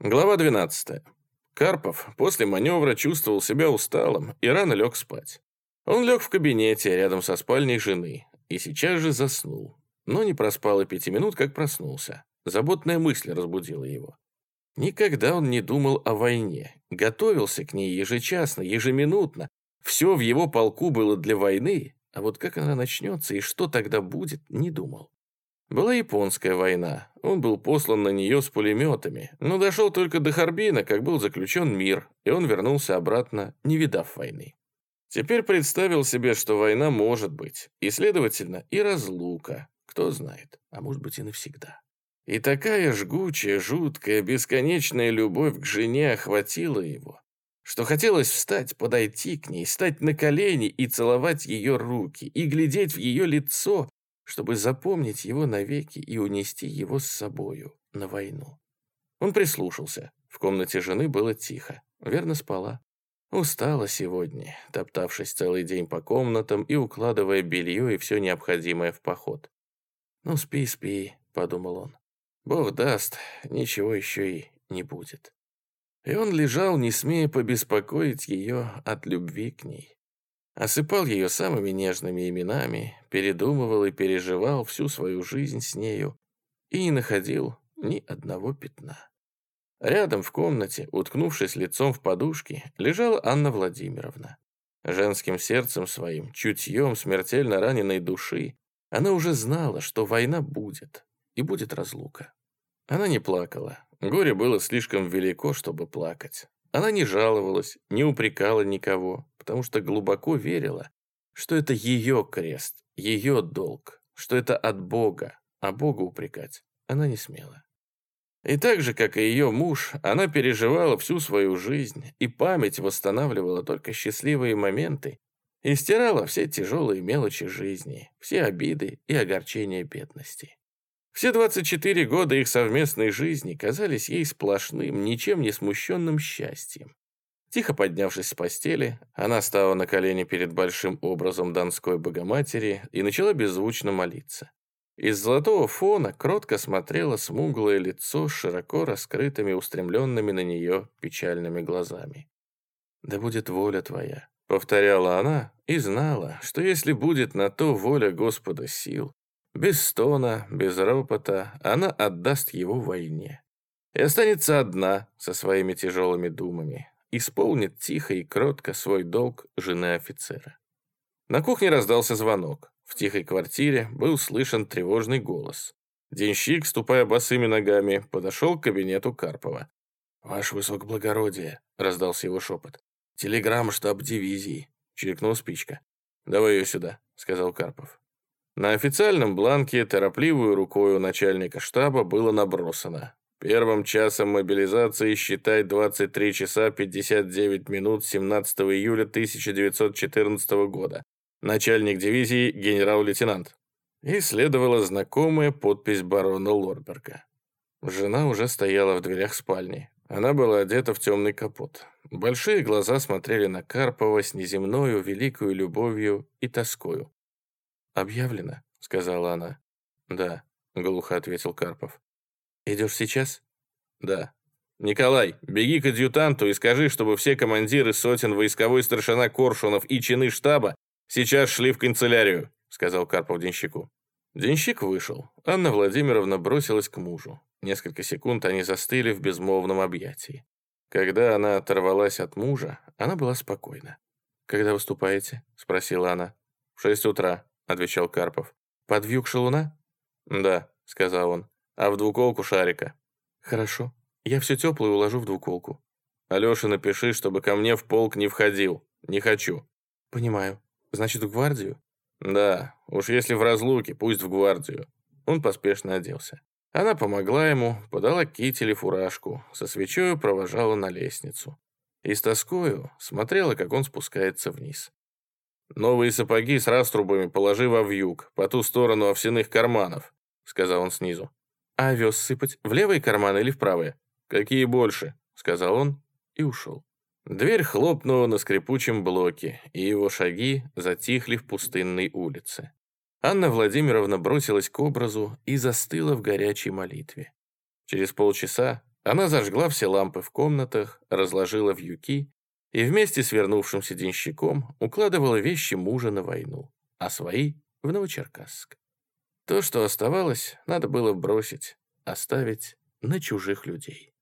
Глава 12. Карпов после маневра чувствовал себя усталым и рано лег спать. Он лег в кабинете рядом со спальней жены и сейчас же заснул, но не проспал и пяти минут, как проснулся. Заботная мысль разбудила его. Никогда он не думал о войне, готовился к ней ежечасно, ежеминутно. Все в его полку было для войны, а вот как она начнется и что тогда будет, не думал. Была японская война. Он был послан на нее с пулеметами, но дошел только до Харбина, как был заключен мир, и он вернулся обратно, не видав войны. Теперь представил себе, что война может быть, и, следовательно, и разлука, кто знает, а может быть и навсегда. И такая жгучая, жуткая, бесконечная любовь к жене охватила его, что хотелось встать, подойти к ней, стать на колени и целовать ее руки, и глядеть в ее лицо, чтобы запомнить его навеки и унести его с собою на войну. Он прислушался. В комнате жены было тихо. Верно спала. Устала сегодня, топтавшись целый день по комнатам и укладывая белье и все необходимое в поход. «Ну, спи, спи», — подумал он. «Бог даст, ничего еще и не будет». И он лежал, не смея побеспокоить ее от любви к ней. Осыпал ее самыми нежными именами, передумывал и переживал всю свою жизнь с нею и не находил ни одного пятна. Рядом в комнате, уткнувшись лицом в подушки, лежала Анна Владимировна. Женским сердцем своим, чутьем смертельно раненой души, она уже знала, что война будет, и будет разлука. Она не плакала. Горе было слишком велико, чтобы плакать. Она не жаловалась, не упрекала никого, потому что глубоко верила, что это ее крест, ее долг, что это от Бога, а Бога упрекать она не смела. И так же, как и ее муж, она переживала всю свою жизнь, и память восстанавливала только счастливые моменты и стирала все тяжелые мелочи жизни, все обиды и огорчения бедности. Все 24 года их совместной жизни казались ей сплошным, ничем не смущенным счастьем. Тихо поднявшись с постели, она стала на колени перед большим образом Донской Богоматери и начала беззвучно молиться. Из золотого фона кротко смотрело смуглое лицо с широко раскрытыми, устремленными на нее печальными глазами. «Да будет воля твоя», — повторяла она и знала, что если будет на то воля Господа сил, без стона, без ропота она отдаст его войне. И останется одна со своими тяжелыми думами. Исполнит тихо и кротко свой долг жены офицера. На кухне раздался звонок. В тихой квартире был слышен тревожный голос. Денщик, ступая босыми ногами, подошел к кабинету Карпова. «Ваше высокоблагородие», — раздался его шепот. «Телеграмма штаб дивизии», — чиркнул спичка. «Давай ее сюда», — сказал Карпов. На официальном бланке торопливую рукой у начальника штаба было набросано. Первым часом мобилизации считай 23 часа 59 минут 17 июля 1914 года. Начальник дивизии генерал-лейтенант. И следовала знакомая подпись барона Лорберга. Жена уже стояла в дверях спальни. Она была одета в темный капот. Большие глаза смотрели на Карпова с неземною великою любовью и тоскою. «Объявлено», — сказала она. «Да», — глухо ответил Карпов. «Идешь сейчас?» «Да». «Николай, беги к адъютанту и скажи, чтобы все командиры сотен войсковой старшина Коршунов и чины штаба сейчас шли в канцелярию», — сказал Карпов денщику. Денщик вышел. Анна Владимировна бросилась к мужу. Несколько секунд они застыли в безмолвном объятии. Когда она оторвалась от мужа, она была спокойна. «Когда выступаете?» — спросила она. «В шесть утра», отвечал Карпов. «Под вьюг шалуна?» «Да», — сказал он. «А в двуколку шарика». «Хорошо. Я все теплое уложу в двуколку». «Алёше напиши, чтобы ко мне в полк не входил. Не хочу». «Понимаю. Значит, в гвардию?» «Да. Уж если в разлуке, пусть в гвардию». Он поспешно оделся. Она помогла ему, подала китель и фуражку, со свечой провожала на лестницу. И с тоскою смотрела, как он спускается вниз. «Новые сапоги с раструбами положи во вьюг, по ту сторону овсяных карманов», — сказал он снизу. «А овес сыпать? В левый карман или в правый? «Какие больше?» — сказал он и ушел. Дверь хлопнула на скрипучем блоке, и его шаги затихли в пустынной улице. Анна Владимировна бросилась к образу и застыла в горячей молитве. Через полчаса она зажгла все лампы в комнатах, разложила вьюки и вместе с вернувшимся денщиком укладывала вещи мужа на войну, а свои — в Новочеркасск. То, что оставалось, надо было бросить, оставить на чужих людей.